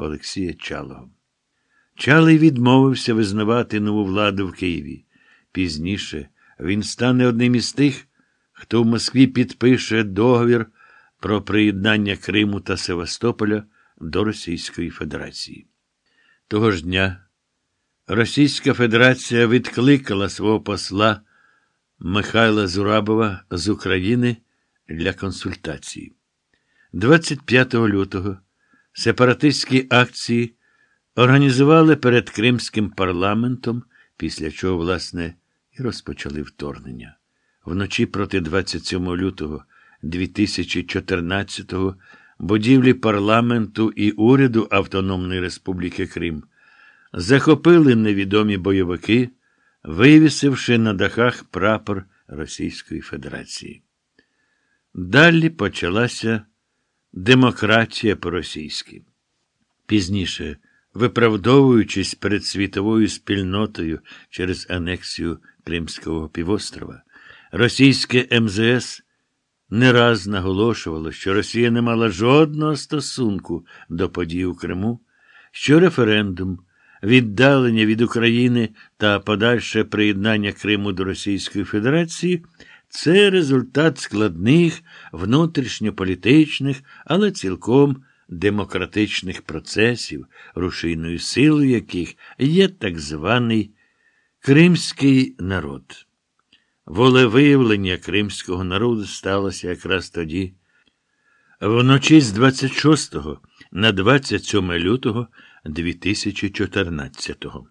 Олексія Чалого. Чалий відмовився визнавати нову владу в Києві. Пізніше він стане одним із тих, хто в Москві підпише договір про приєднання Криму та Севастополя до Російської Федерації. Того ж дня Російська Федерація відкликала свого посла Михайла Зурабова з України для консультації. 25 лютого сепаратистські акції організували перед Кримським парламентом, після чого, власне, і розпочали вторгнення. Вночі проти 27 лютого 2014-го будівлі парламенту і уряду Автономної Республіки Крим захопили невідомі бойовики, вивісивши на дахах прапор Російської Федерації. Далі почалася демократія по-російськи. Пізніше, виправдовуючись перед світовою спільнотою через анексію Кримського півострова, російське МЗС не раз наголошувало, що Росія не мала жодного стосунку до подій у Криму, що референдум, віддалення від України та подальше приєднання Криму до Російської Федерації це результат складних внутрішньополітичних, але цілком демократичних процесів, рушійною силою яких є так званий Кримський народ. Волевиявлення кримського народу сталося якраз тоді. Вночі з 26 на 27 лютого 2014-го.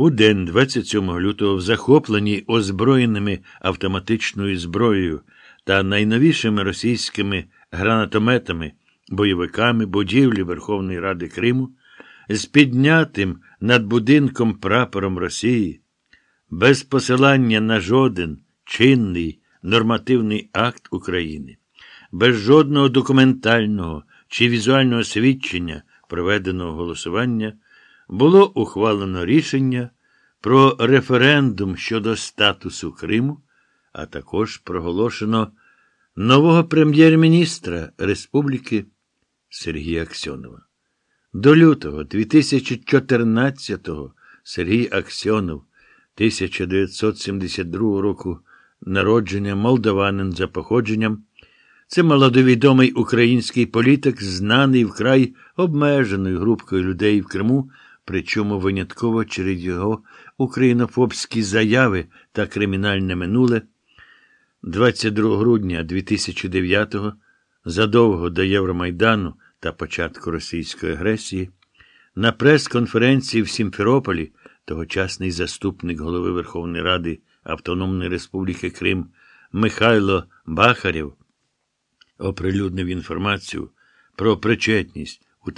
У день 27 лютого в захопленій озброєними автоматичною зброєю та найновішими російськими гранатометами, бойовиками будівлі Верховної Ради Криму з піднятим над будинком прапором Росії без посилання на жоден чинний нормативний акт України, без жодного документального чи візуального свідчення проведеного голосування, було ухвалено рішення про референдум щодо статусу Криму, а також проголошено нового прем'єр-міністра Республіки Сергія Аксьонова. До лютого 2014-го Сергій Аксьонов 1972 року народження молдаванин за походженням. Це молодовідомий український політик, знаний вкрай обмеженою групкою людей в Криму, причому винятково через його українофобські заяви та кримінальне минуле. 22 грудня 2009-го, задовго до Євромайдану та початку російської агресії, на прес-конференції в Сімферополі тогочасний заступник голови Верховної Ради Автономної Республіки Крим Михайло Бахарєв оприлюднив інформацію про причетність у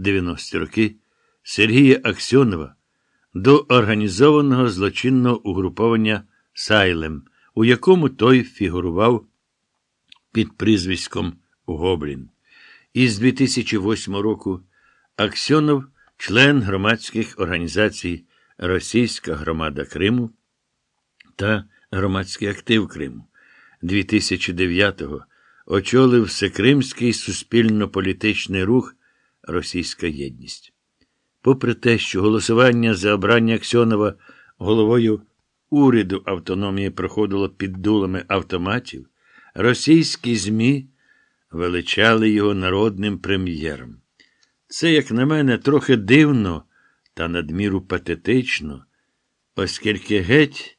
1990 роки Сергія Аксьонова до організованого злочинного угруповання Сайлем, у якому той фігурував під прізвиськом Гоблін. Із 2008 року Аксьонов член громадських організацій Російська громада Криму та Громадський актив Криму. 2009-го очолив Всекримський суспільно-політичний рух Російська єдність. Попри те, що голосування за обрання Аксьонова головою уряду автономії проходило під дулами автоматів, російські ЗМІ величали його народним прем'єром. Це, як на мене, трохи дивно та надміру патетично, оскільки геть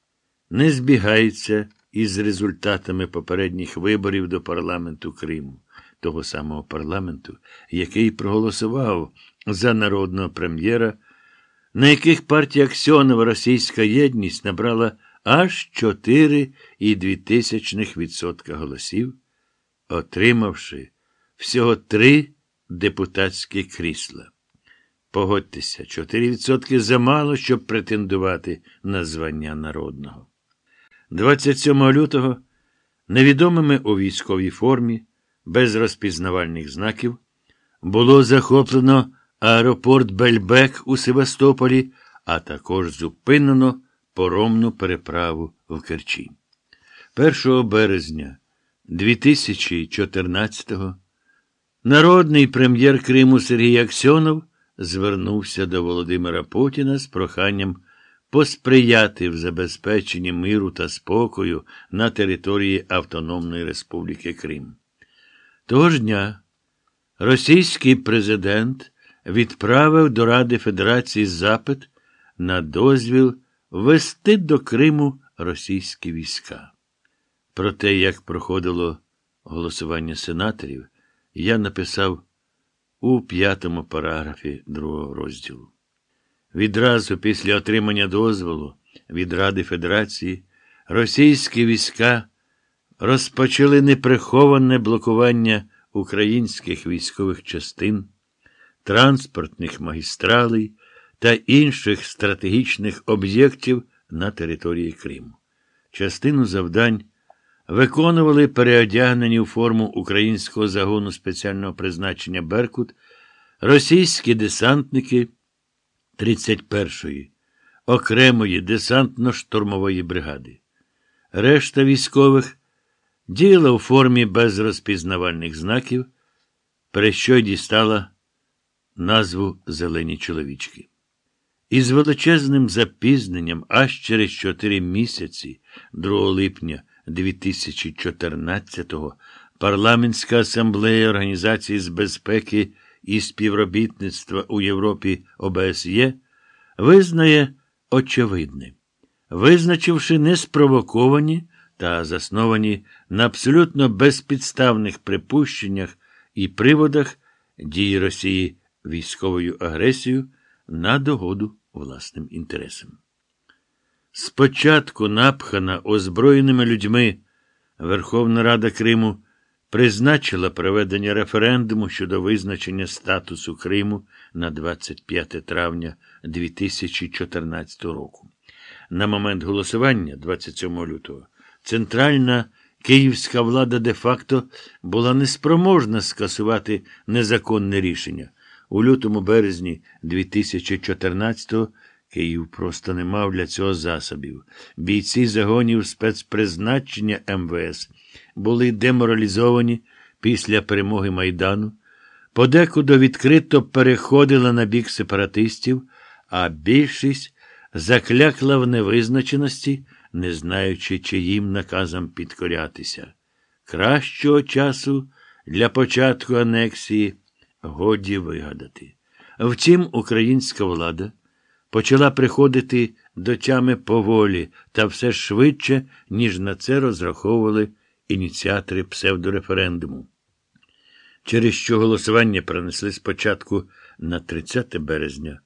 не збігається із результатами попередніх виборів до парламенту Криму, того самого парламенту, який проголосував за народного прем'єра, на яких партія Аксьонова Російська єдність набрала аж 4,2% голосів, отримавши всього три депутатські крісла. Погодьтеся, 4% замало, щоб претендувати на звання народного. 27 лютого невідомими у військовій формі, без розпізнавальних знаків, було захоплено аеропорт Бельбек у Севастополі, а також зупинено поромну переправу в Керчі. 1 березня 2014-го Народний прем'єр Криму Сергій Аксьонов звернувся до Володимира Путіна з проханням посприяти в забезпеченні миру та спокою на території Автономної Республіки Крим. Того ж дня російський президент відправив до Ради Федерації запит на дозвіл вести до Криму російські війська. Про те, як проходило голосування сенаторів, я написав у п'ятому параграфі другого розділу. Відразу після отримання дозволу від Ради Федерації російські війська розпочали неприховане блокування українських військових частин, транспортних магістралей та інших стратегічних об'єктів на території Криму. Частину завдань виконували переодягнені у форму українського загону спеціального призначення Беркут, російські десантники 31-ї, окремої десантно-штурмової бригади. Решта військових діяла у формі без розпізнавальних знаків, при що й дістала назву Зелені чоловічки. Із величезним запізненням аж через чотири місяці, 2 липня 2014-го, парламентська асамблея Організації з безпеки і співробітництва у Європі ОБСЄ визнає очевидне, визначивши неспровоковані та засновані на абсолютно безпідставних припущеннях і приводах дії Росії військовою агресією на догоду власним інтересам. Спочатку напхана озброєними людьми Верховна Рада Криму призначила проведення референдуму щодо визначення статусу Криму на 25 травня 2014 року. На момент голосування, 27 лютого, центральна київська влада де-факто була неспроможна скасувати незаконне рішення. У лютому березні 2014-го Київ просто не мав для цього засобів. Бійці загонів спецпризначення МВС були деморалізовані після перемоги Майдану, подекуди відкрито переходила на бік сепаратистів, а більшість заклякла в невизначеності, не знаючи, чиїм наказам підкорятися. Кращого часу для початку анексії годі вигадати. Втім, українська влада почала приходити до тями поволі та все швидше, ніж на це розраховували ініціатори псевдореферендуму. Через що голосування принесли спочатку на 30 березня.